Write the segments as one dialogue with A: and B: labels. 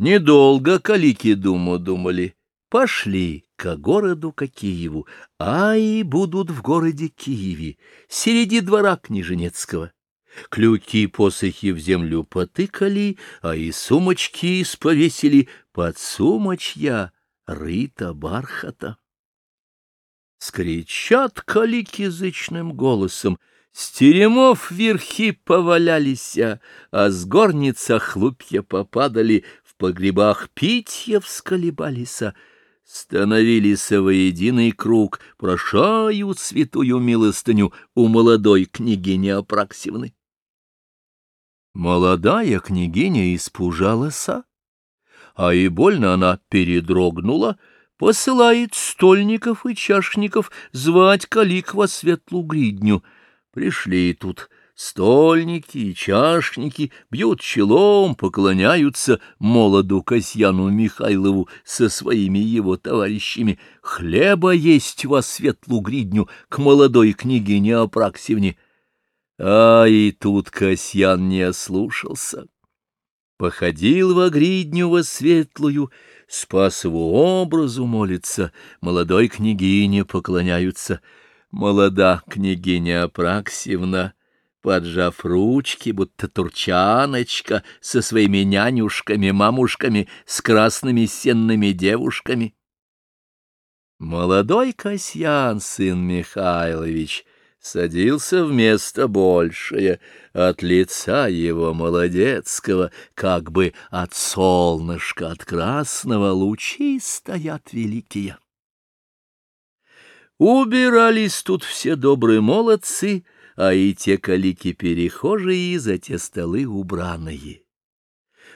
A: Недолго калики думу думали, пошли к городу к Киеву, а и будут в городе Киеве, среди двора княженецкого. Клюки посохи в землю потыкали, а и сумочки сповесили. Под сумочья рыта бархата. Скричат калики язычным голосом, с теремов верхи повалялись, а с горница хлупья попадали, погребах питья всколебались, становились воединый круг, прошают святую милостыню у молодой княгини Апраксивны. Молодая княгиня испужалась, а и больно она передрогнула, посылает стольников и чашников звать калик во светлую гридню. Пришли тут стольники и чашники, бьют челом, поклоняются молоду Касьяну Михайлову со своими его товарищами. Хлеба есть во светлую гридню к молодой княгине Апраксевне. А и тут Касьян не ослушался. Походил во гридню во светлую, Спасову образу молится, молодой княгине поклоняются. Молода княгиня Апраксьевна, поджав ручки, будто турчаночка, со своими нянюшками, мамушками, с красными сенными девушками. Молодой Касьян, сын Михайлович, садился в место большее, от лица его молодецкого, как бы от солнышка, от красного лучи стоят великие. Убирались тут все добрые молодцы, а и те калики-перехожие за те столы убраные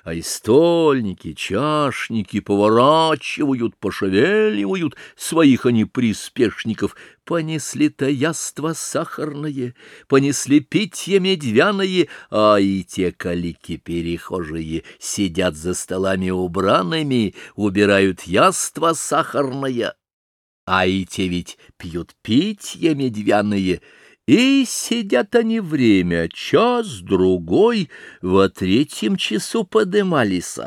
A: а и стольники, чашники поворачивают, пошевеливают своих они приспешников, понесли таяство сахарное, понесли питье медвяное, а и те калики-перехожие сидят за столами убранными, убирают яство сахарное, а и те ведь пьют питье медвяное — и сидят они время, час-другой, во третьем часу подымались,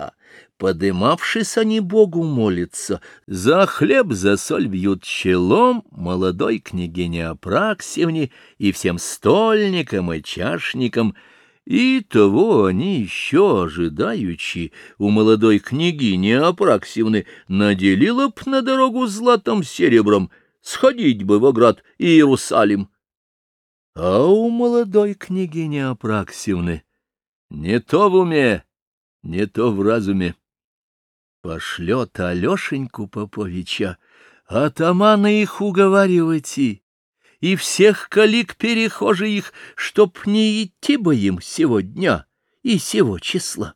A: подымавшись они Богу молятся, за хлеб, за соль бьют челом молодой княгине Апраксевне и всем стольникам и чашникам, и того они еще ожидаючи. У молодой княгини Апраксевны наделила б на дорогу златом серебром, сходить бы в оград Иерусалим. А у молодой княгини Апраксивны не то в уме, не то в разуме. Пошлет Алешеньку Поповича, атамана их уговаривать и, и всех калик перехожих, чтоб не идти бы им сегодня и сего числа.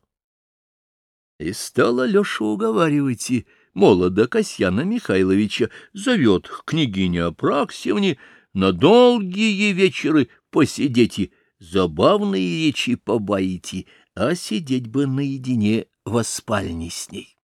A: И стал Алеша уговаривать и молода Касьяна Михайловича зовет к княгине на долгие вечеры посидите, забавные речи побаите, а сидеть бы наедине во спальне с ней.